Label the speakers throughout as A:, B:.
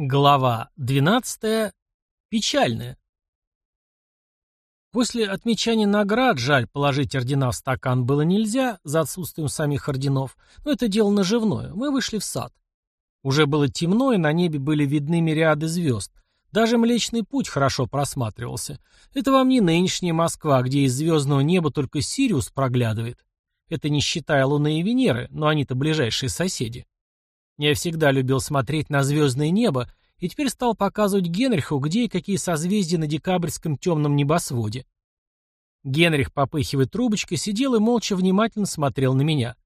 A: Глава 12. Печальная. После отмечания наград, жаль, положить ордена в стакан было нельзя, за отсутствием самих орденов, но это дело наживное, мы вышли в сад. Уже было темно, и на небе были видны мириады звезд. Даже Млечный Путь хорошо просматривался. Это вам не нынешняя Москва, где из звездного неба только Сириус проглядывает. Это не считая Луны и Венеры, но они-то ближайшие соседи. Я всегда любил смотреть на звездное небо и теперь стал показывать Генриху, где и какие созвездия на декабрьском темном небосводе. Генрих, попыхивая трубочкой, сидел и молча внимательно смотрел на меня.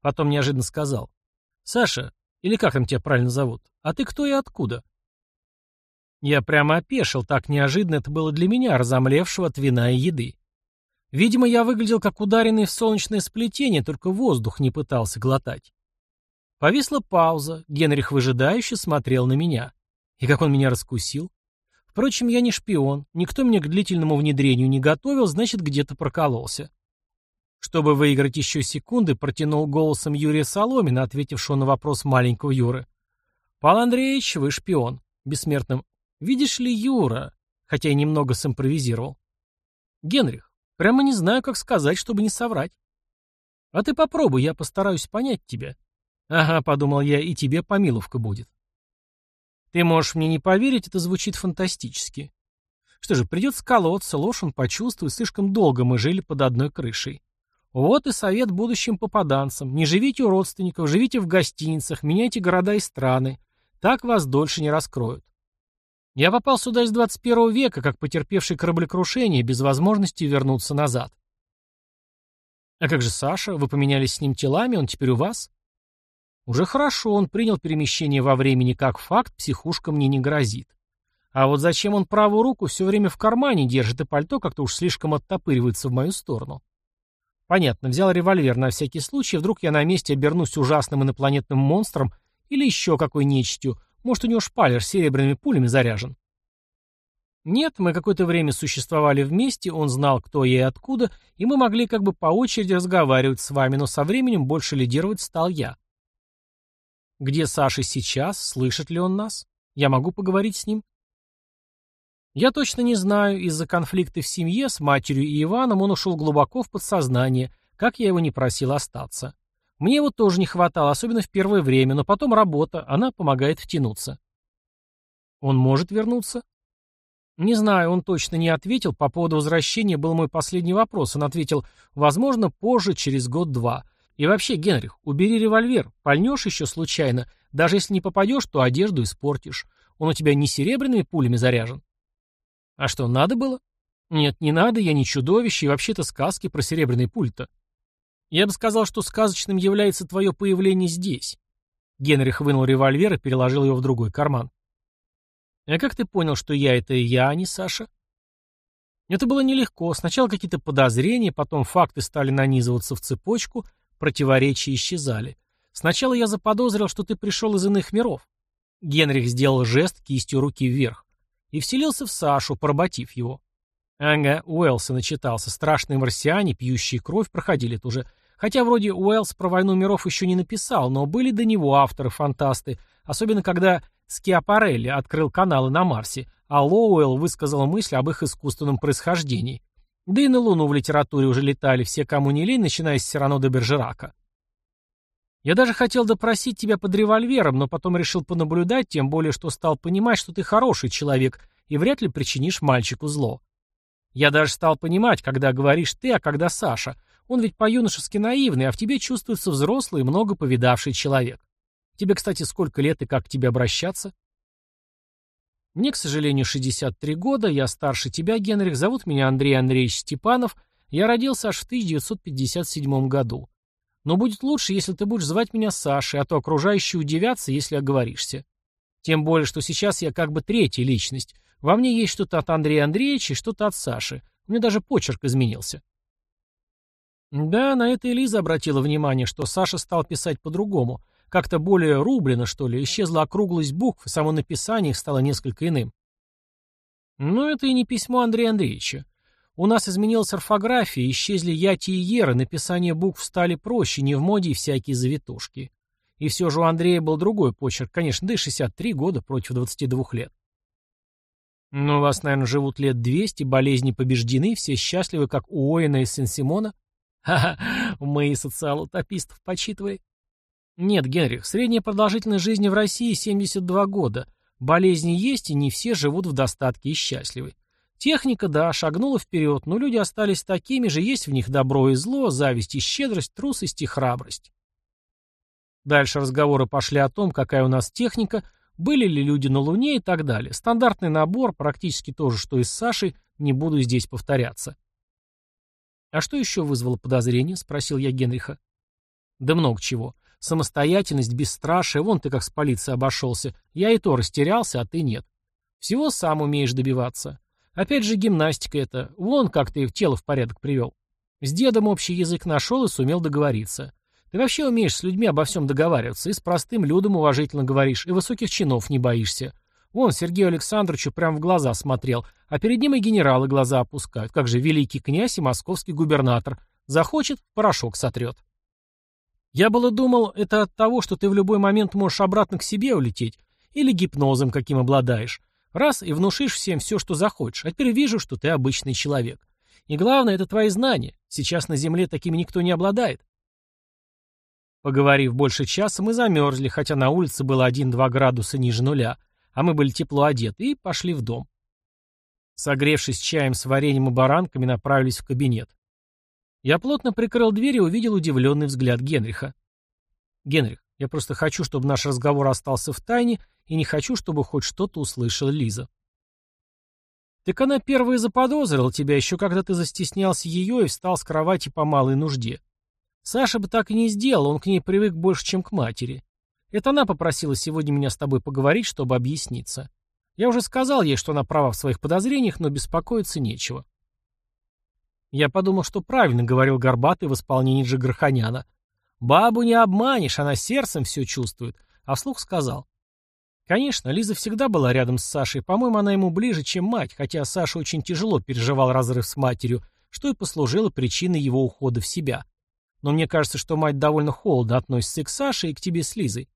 A: Потом неожиданно сказал. «Саша, или как там тебя правильно зовут? А ты кто и откуда?» Я прямо опешил, так неожиданно это было для меня, разомлевшего от вина и еды. Видимо, я выглядел как ударенный в солнечное сплетение, только воздух не пытался глотать. Повисла пауза. Генрих выжидающе смотрел на меня. И как он меня раскусил. Впрочем, я не шпион. Никто меня к длительному внедрению не готовил, значит, где-то прокололся. Чтобы выиграть еще секунды, протянул голосом Юрия Соломина, ответившего на вопрос маленького Юры. «Павел Андреевич, вы шпион». Бессмертным. «Видишь ли, Юра?» Хотя и немного симпровизировал. «Генрих, прямо не знаю, как сказать, чтобы не соврать». «А ты попробуй, я постараюсь понять тебя». «Ага», — подумал я, — «и тебе помиловка будет». Ты можешь мне не поверить, это звучит фантастически. Что же, придется колоться, ложь он почувствует, слишком долго мы жили под одной крышей. Вот и совет будущим попаданцам. Не живите у родственников, живите в гостиницах, меняйте города и страны. Так вас дольше не раскроют. Я попал сюда из 21 века, как потерпевший кораблекрушение, без возможности вернуться назад. А как же Саша? Вы поменялись с ним телами, он теперь у вас? Уже хорошо, он принял перемещение во времени как факт, психушка мне не грозит. А вот зачем он правую руку все время в кармане держит и пальто как-то уж слишком оттопыривается в мою сторону? Понятно, взял револьвер на всякий случай, вдруг я на месте обернусь ужасным инопланетным монстром или еще какой нечистью, может, у него шпалер серебряными пулями заряжен. Нет, мы какое-то время существовали вместе, он знал, кто я и откуда, и мы могли как бы по очереди разговаривать с вами, но со временем больше лидировать стал я. Где Саша сейчас? Слышит ли он нас? Я могу поговорить с ним? Я точно не знаю, из-за конфликта в семье с матерью и Иваном он ушел глубоко в подсознание, как я его не просил остаться. Мне его тоже не хватало, особенно в первое время, но потом работа, она помогает втянуться. Он может вернуться? Не знаю, он точно не ответил, по поводу возвращения был мой последний вопрос. Он ответил, возможно, позже, через год-два. И вообще, Генрих, убери револьвер. Пальнешь еще случайно. Даже если не попадешь, то одежду испортишь. Он у тебя не серебряными пулями заряжен. А что, надо было? Нет, не надо, я не чудовище, и вообще-то сказки про серебряный пульт-то. Я бы сказал, что сказочным является твое появление здесь. Генрих вынул револьвер и переложил его в другой карман. А как ты понял, что я — это я, а не Саша? Это было нелегко. Сначала какие-то подозрения, потом факты стали нанизываться в цепочку — Противоречия исчезали. Сначала я заподозрил, что ты пришел из иных миров. Генрих сделал жест кистью руки вверх и вселился в Сашу, поработив его. Ага, Уэллса начитался. Страшные марсиане, пьющие кровь, проходили тоже. Хотя вроде Уэллс про войну миров еще не написал, но были до него авторы-фантасты, особенно когда Скиапарелли открыл каналы на Марсе, а Лоуэлл высказал мысль об их искусственном происхождении. Да и на Луну в литературе уже летали все, кому не лень, начиная с Сирано до Бержерака. Я даже хотел допросить тебя под револьвером, но потом решил понаблюдать, тем более, что стал понимать, что ты хороший человек и вряд ли причинишь мальчику зло. Я даже стал понимать, когда говоришь ты, а когда Саша. Он ведь по-юношески наивный, а в тебе чувствуется взрослый и много повидавший человек. Тебе, кстати, сколько лет и как к тебе обращаться? Мне, к сожалению, 63 года, я старше тебя, Генрих, зовут меня Андрей Андреевич Степанов, я родился аж в 1957 году. Но будет лучше, если ты будешь звать меня Сашей, а то окружающие удивятся, если оговоришься. Тем более, что сейчас я как бы третья личность. Во мне есть что-то от Андрея Андреевича и что-то от Саши. У меня даже почерк изменился. Да, на это Элиза обратила внимание, что Саша стал писать по-другому, как-то более рублено, что ли, исчезла округлость букв, само написание их стало несколько иным. Но это и не письмо Андрея Андреевича. У нас изменилась орфография, исчезли яти и еры, написание букв стали проще, не в моде и всякие завитушки. И все же у Андрея был другой почерк, конечно, да и 63 года против 22 лет. Но у вас, наверное, живут лет 200, болезни побеждены, все счастливы, как у Оина и Сен-Симона. Ха-ха, мои социал-утопистов почитывали. Нет, Генрих, средняя продолжительность жизни в России 72 года. Болезни есть, и не все живут в достатке и счастливы. Техника, да, шагнула вперед, но люди остались такими же, есть в них добро и зло, зависть и щедрость, трусость и храбрость. Дальше разговоры пошли о том, какая у нас техника, были ли люди на Луне и так далее. Стандартный набор, практически то же, что и с Сашей, не буду здесь повторяться. «А что еще вызвало подозрение?» — спросил я Генриха. «Да много чего. Самостоятельность, бесстрашие, вон ты как с полицией обошелся. Я и то растерялся, а ты нет. Всего сам умеешь добиваться. Опять же гимнастика это. Вон как ты тело в порядок привел. С дедом общий язык нашел и сумел договориться. Ты вообще умеешь с людьми обо всем договариваться, и с простым людом уважительно говоришь, и высоких чинов не боишься. Вон, Сергею Александровичу прям в глаза смотрел, а перед ним и генералы глаза опускают. Как же великий князь и московский губернатор. Захочет — порошок сотрет. Я было думал, это от того, что ты в любой момент можешь обратно к себе улететь. Или гипнозом, каким обладаешь. Раз, и внушишь всем все, что захочешь. А теперь вижу, что ты обычный человек. И главное, это твои знания. Сейчас на Земле такими никто не обладает. Поговорив больше часа, мы замерзли, хотя на улице было 1-2 градуса ниже нуля, а мы были тепло одеты и пошли в дом. Согревшись чаем с вареньем и баранками, направились в кабинет. Я плотно прикрыл дверь и увидел удивленный взгляд Генриха. «Генрих, я просто хочу, чтобы наш разговор остался в тайне, и не хочу, чтобы хоть что-то услышала Лиза». «Так она первая заподозрила тебя, еще когда ты застеснялся ее и встал с кровати по малой нужде. Саша бы так и не сделал, он к ней привык больше, чем к матери. Это она попросила сегодня меня с тобой поговорить, чтобы объясниться. Я уже сказал ей, что она права в своих подозрениях, но беспокоиться нечего. Я подумал, что правильно говорил Горбатый в исполнении Джигарханяна. «Бабу не обманешь, она сердцем все чувствует», а вслух сказал. Конечно, Лиза всегда была рядом с Сашей, по-моему, она ему ближе, чем мать, хотя Саша очень тяжело переживал разрыв с матерью, что и послужило причиной его ухода в себя. Но мне кажется, что мать довольно холодно относится и к Саше, и к тебе с Лизой.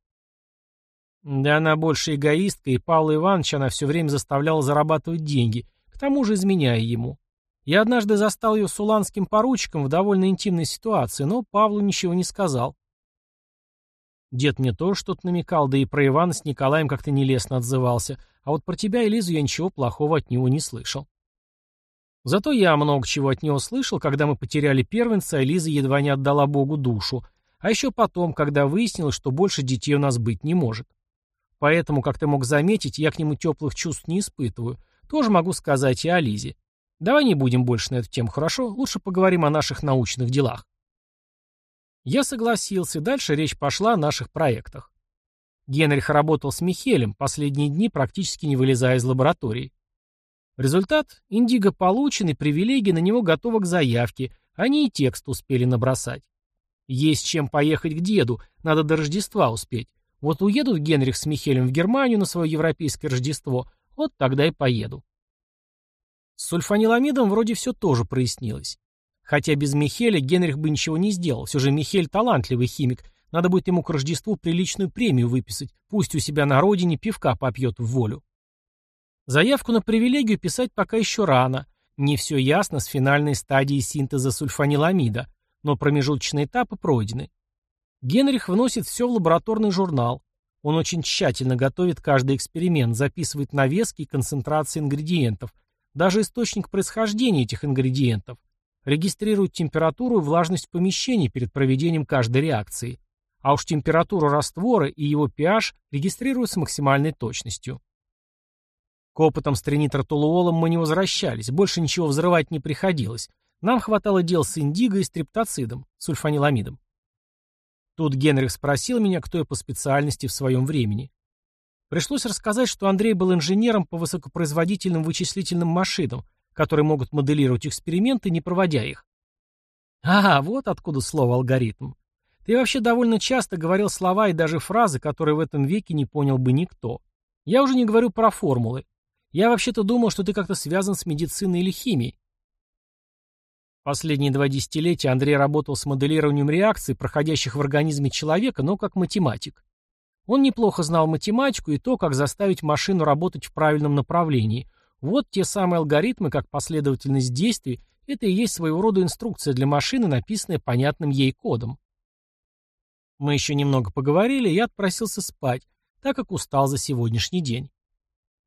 A: Да она больше эгоистка, и Павла Ивановича она все время заставляла зарабатывать деньги, к тому же изменяя ему. Я однажды застал ее с уланским поручиком в довольно интимной ситуации, но Павлу ничего не сказал. Дед мне тоже что-то намекал, да и про Ивана с Николаем как-то нелестно отзывался. А вот про тебя и Лизу я ничего плохого от него не слышал. Зато я много чего от него слышал, когда мы потеряли первенца, и Лиза едва не отдала Богу душу. А еще потом, когда выяснилось, что больше детей у нас быть не может. Поэтому, как ты мог заметить, я к нему теплых чувств не испытываю. Тоже могу сказать и о Лизе. Давай не будем больше на эту тему, хорошо? Лучше поговорим о наших научных делах. Я согласился, и дальше речь пошла о наших проектах. Генрих работал с Михелем, последние дни практически не вылезая из лаборатории. Результат – Индиго получен, и привилегии на него готовы к заявке, они и текст успели набросать. Есть чем поехать к деду, надо до Рождества успеть. Вот уедут Генрих с Михелем в Германию на свое европейское Рождество, вот тогда и поеду. С сульфаниламидом вроде все тоже прояснилось. Хотя без Михеля Генрих бы ничего не сделал. Все же Михель талантливый химик. Надо будет ему к Рождеству приличную премию выписать. Пусть у себя на родине пивка попьет в волю. Заявку на привилегию писать пока еще рано. Не все ясно с финальной стадией синтеза сульфаниламида, но промежуточные этапы пройдены. Генрих вносит все в лабораторный журнал. Он очень тщательно готовит каждый эксперимент, записывает навески и концентрации ингредиентов – даже источник происхождения этих ингредиентов, регистрируют температуру и влажность помещений перед проведением каждой реакции, а уж температуру раствора и его pH регистрируют с максимальной точностью. К опытам с тринитротолуолом мы не возвращались, больше ничего взрывать не приходилось. Нам хватало дел с индиго и стриптоцидом, сульфаниламидом. Тут Генрих спросил меня, кто я по специальности в своем времени. Пришлось рассказать, что Андрей был инженером по высокопроизводительным вычислительным машинам, которые могут моделировать эксперименты, не проводя их. А, вот откуда слово «алгоритм». Ты вообще довольно часто говорил слова и даже фразы, которые в этом веке не понял бы никто. Я уже не говорю про формулы. Я вообще-то думал, что ты как-то связан с медициной или химией. Последние два десятилетия Андрей работал с моделированием реакций, проходящих в организме человека, но как математик. Он неплохо знал математику и то, как заставить машину работать в правильном направлении. Вот те самые алгоритмы, как последовательность действий, это и есть своего рода инструкция для машины, написанная понятным ей кодом. Мы еще немного поговорили, и я отпросился спать, так как устал за сегодняшний день.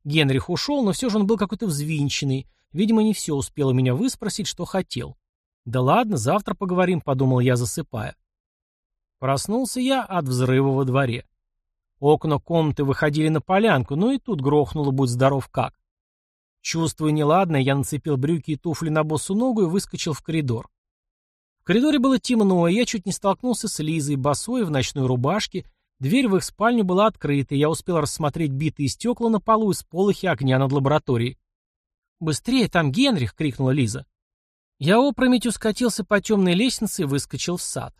A: Генрих ушел, но все же он был какой-то взвинченный. Видимо, не все успел у меня выспросить, что хотел. «Да ладно, завтра поговорим», — подумал я, засыпая. Проснулся я от взрыва во дворе. Окна комнаты выходили на полянку, но и тут грохнуло, будь здоров как. Чувствуя неладное, я нацепил брюки и туфли на босу ногу и выскочил в коридор. В коридоре было темно, и я чуть не столкнулся с Лизой, босой, в ночной рубашке. Дверь в их спальню была открыта, и я успел рассмотреть битые стекла на полу и сполохи огня над лабораторией. «Быстрее, там Генрих!» — крикнула Лиза. Я опрометью скатился по темной лестнице и выскочил в сад.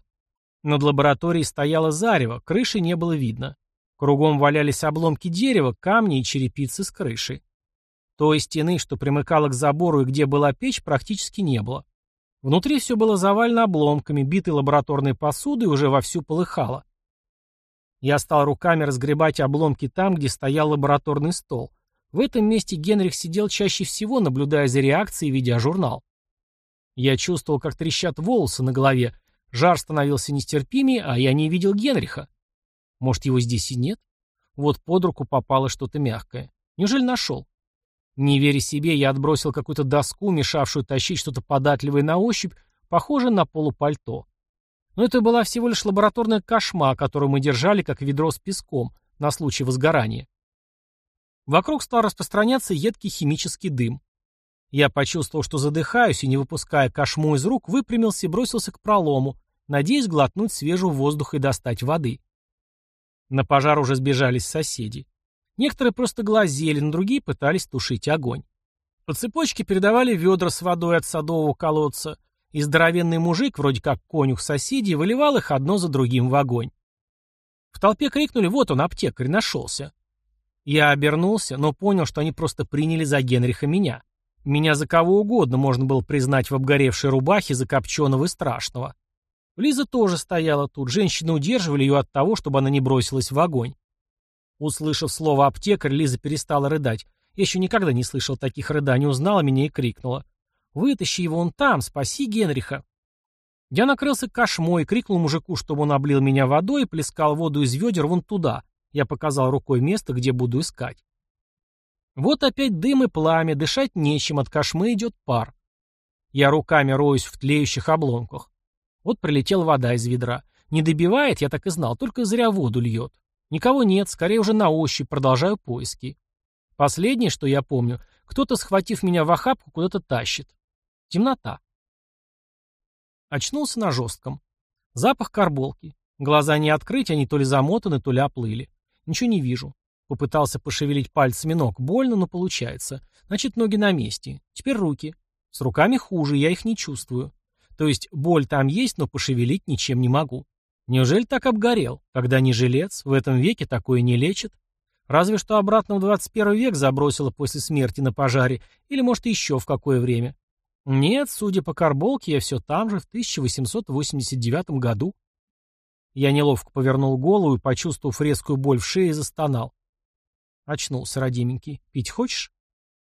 A: Над лабораторией стояло зарево, крыши не было видно. Кругом валялись обломки дерева, камни и черепицы с крыши. Той стены, что примыкала к забору и где была печь, практически не было. Внутри все было завалено обломками, битой лабораторной посуды уже вовсю полыхало. Я стал руками разгребать обломки там, где стоял лабораторный стол. В этом месте Генрих сидел чаще всего, наблюдая за реакцией и журнал. Я чувствовал, как трещат волосы на голове. Жар становился нестерпимее, а я не видел Генриха. Может, его здесь и нет? Вот под руку попало что-то мягкое. Неужели нашел? Не веря себе, я отбросил какую-то доску, мешавшую тащить что-то податливое на ощупь, похожее на полупальто. Но это была всего лишь лабораторная кошма, которую мы держали как ведро с песком на случай возгорания. Вокруг стал распространяться едкий химический дым. Я почувствовал, что задыхаюсь, и, не выпуская кошму из рук, выпрямился и бросился к пролому, надеясь глотнуть свежего воздуха и достать воды. На пожар уже сбежались соседи. Некоторые просто глазели, но другие пытались тушить огонь. По цепочке передавали ведра с водой от садового колодца, и здоровенный мужик, вроде как конюх соседей, выливал их одно за другим в огонь. В толпе крикнули «Вот он, аптекарь, нашелся!». Я обернулся, но понял, что они просто приняли за Генриха меня. Меня за кого угодно можно было признать в обгоревшей рубахе закопченного и страшного. Лиза тоже стояла тут, женщины удерживали ее от того, чтобы она не бросилась в огонь. Услышав слово «аптекарь», Лиза перестала рыдать. Я еще никогда не слышал таких рыданий, узнала меня и крикнула. «Вытащи его он там, спаси Генриха!» Я накрылся кошмой, крикнул мужику, чтобы он облил меня водой и плескал воду из ведер вон туда. Я показал рукой место, где буду искать. Вот опять дым и пламя, дышать нечем, от кошмы идет пар. Я руками роюсь в тлеющих обломках. Вот прилетела вода из ведра. Не добивает, я так и знал, только зря воду льет. Никого нет, скорее уже на ощупь, продолжаю поиски. Последнее, что я помню, кто-то, схватив меня в охапку, куда-то тащит. Темнота. Очнулся на жестком. Запах карболки. Глаза не открыть, они то ли замотаны, то ли оплыли. Ничего не вижу. Попытался пошевелить пальцами ног. Больно, но получается. Значит, ноги на месте. Теперь руки. С руками хуже, я их не чувствую. То есть боль там есть, но пошевелить ничем не могу. Неужели так обгорел? Когда не жилец, в этом веке такое не лечит. Разве что обратно в 21 век забросило после смерти на пожаре, или, может, еще в какое время. Нет, судя по карболке, я все там же, в 1889 году. Я неловко повернул голову и, почувствовав резкую боль в шее, застонал. Очнулся, родименький. «Пить хочешь?»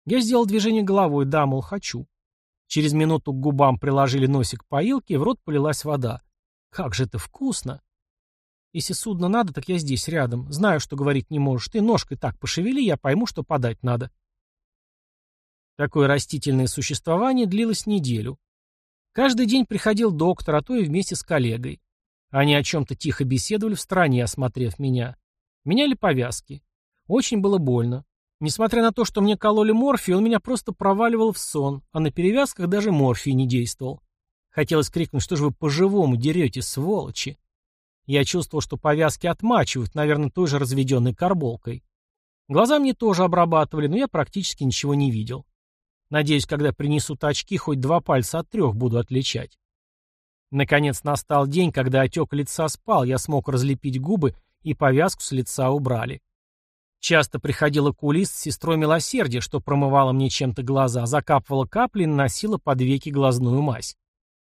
A: Я сделал движение головой. «Да, мол, хочу». Через минуту к губам приложили носик поилки, и в рот полилась вода. «Как же это вкусно!» «Если судно надо, так я здесь, рядом. Знаю, что говорить не можешь. Ты ножкой так пошевели, я пойму, что подать надо». Такое растительное существование длилось неделю. Каждый день приходил доктор, а то и вместе с коллегой. Они о чем-то тихо беседовали в стороне, осмотрев меня. Меняли повязки. Очень было больно. Несмотря на то, что мне кололи морфий, он меня просто проваливал в сон, а на перевязках даже морфий не действовал. Хотелось крикнуть, что же вы по-живому дерете, сволочи. Я чувствовал, что повязки отмачивают, наверное, той же разведенной карболкой. Глаза мне тоже обрабатывали, но я практически ничего не видел. Надеюсь, когда принесут очки, хоть два пальца от трех буду отличать. Наконец настал день, когда отек лица спал, я смог разлепить губы, и повязку с лица убрали. Часто приходила кулис с сестрой милосердия, что промывала мне чем-то глаза, закапывала капли и наносила под веки глазную мазь.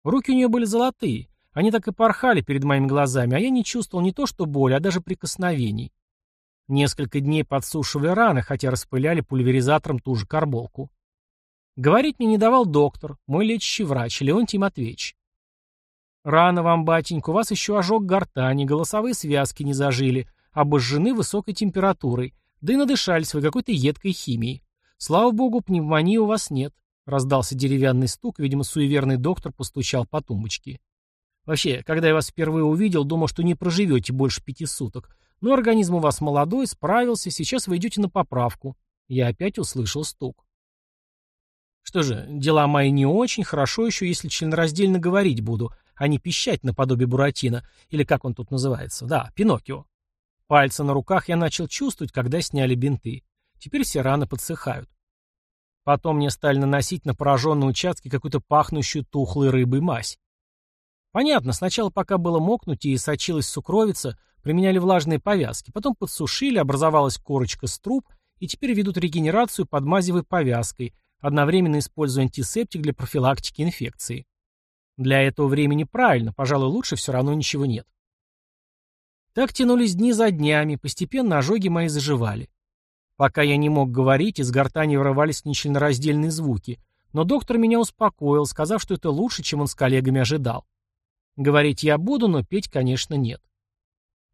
A: Руки у нее были золотые, они так и порхали перед моими глазами, а я не чувствовал не то что боли, а даже прикосновений. Несколько дней подсушивали раны, хотя распыляли пульверизатором ту же карболку. Говорить мне не давал доктор, мой лечащий врач, Леонтий Матвеевич. «Рано вам, батенька, у вас еще ожог гортани, голосовые связки не зажили, обожжены высокой температурой, да и надышались вы какой-то едкой химией. Слава богу, пневмонии у вас нет. Раздался деревянный стук, видимо, суеверный доктор постучал по тумбочке. Вообще, когда я вас впервые увидел, думал, что не проживете больше пяти суток. Но организм у вас молодой, справился, сейчас вы идете на поправку. Я опять услышал стук. Что же, дела мои не очень, хорошо еще, если членораздельно говорить буду, а не пищать наподобие Буратино, или как он тут называется. Да, Пиноккио. Пальцы на руках я начал чувствовать, когда сняли бинты. Теперь все раны подсыхают. Потом мне стали наносить на пораженные участки какую-то пахнущую тухлой рыбой мазь. Понятно, сначала пока было мокнуть и сочилась сукровица, применяли влажные повязки, потом подсушили, образовалась корочка с труб, и теперь ведут регенерацию подмазевой повязкой, одновременно используя антисептик для профилактики инфекции. Для этого времени правильно, пожалуй, лучше все равно ничего нет. Так тянулись дни за днями, постепенно ожоги мои заживали. Пока я не мог говорить, из гортани врывались нечленораздельные звуки, но доктор меня успокоил, сказав, что это лучше, чем он с коллегами ожидал. Говорить я буду, но петь, конечно, нет.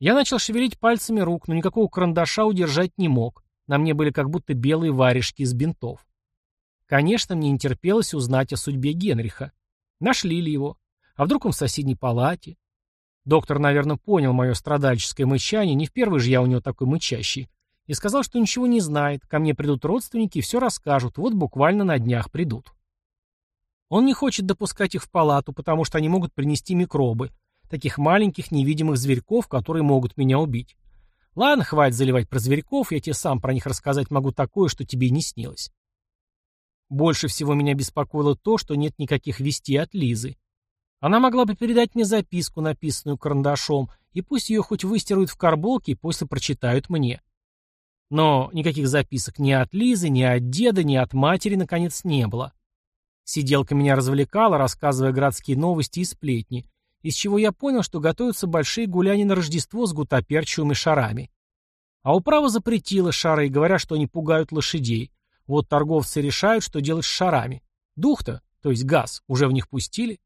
A: Я начал шевелить пальцами рук, но никакого карандаша удержать не мог. На мне были как будто белые варежки из бинтов. Конечно, мне не терпелось узнать о судьбе Генриха. Нашли ли его? А вдруг он в соседней палате? Доктор, наверное, понял мое страдальческое мычание, не в первый же я у него такой мычащий, и сказал, что ничего не знает, ко мне придут родственники и все расскажут, вот буквально на днях придут. Он не хочет допускать их в палату, потому что они могут принести микробы, таких маленьких невидимых зверьков, которые могут меня убить. Ладно, хватит заливать про зверьков, я тебе сам про них рассказать могу такое, что тебе и не снилось. Больше всего меня беспокоило то, что нет никаких вестей от Лизы. Она могла бы передать мне записку, написанную карандашом, и пусть ее хоть выстируют в карболке и после прочитают мне. Но никаких записок ни от Лизы, ни от деда, ни от матери, наконец, не было. Сиделка меня развлекала, рассказывая городские новости и сплетни, из чего я понял, что готовятся большие гуляния на Рождество с гутоперчивыми шарами. А управа запретила шары, говоря, что они пугают лошадей. Вот торговцы решают, что делать с шарами. Дух-то, то есть газ, уже в них пустили.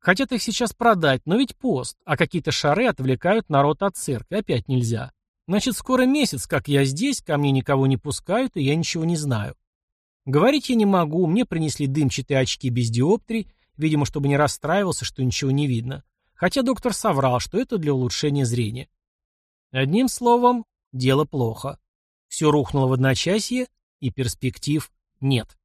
A: Хотят их сейчас продать, но ведь пост, а какие-то шары отвлекают народ от церкви, опять нельзя. Значит, скоро месяц, как я здесь, ко мне никого не пускают, и я ничего не знаю. Говорить я не могу, мне принесли дымчатые очки без диоптрий, видимо, чтобы не расстраивался, что ничего не видно. Хотя доктор соврал, что это для улучшения зрения. Одним словом, дело плохо. Все рухнуло в одночасье, и перспектив нет.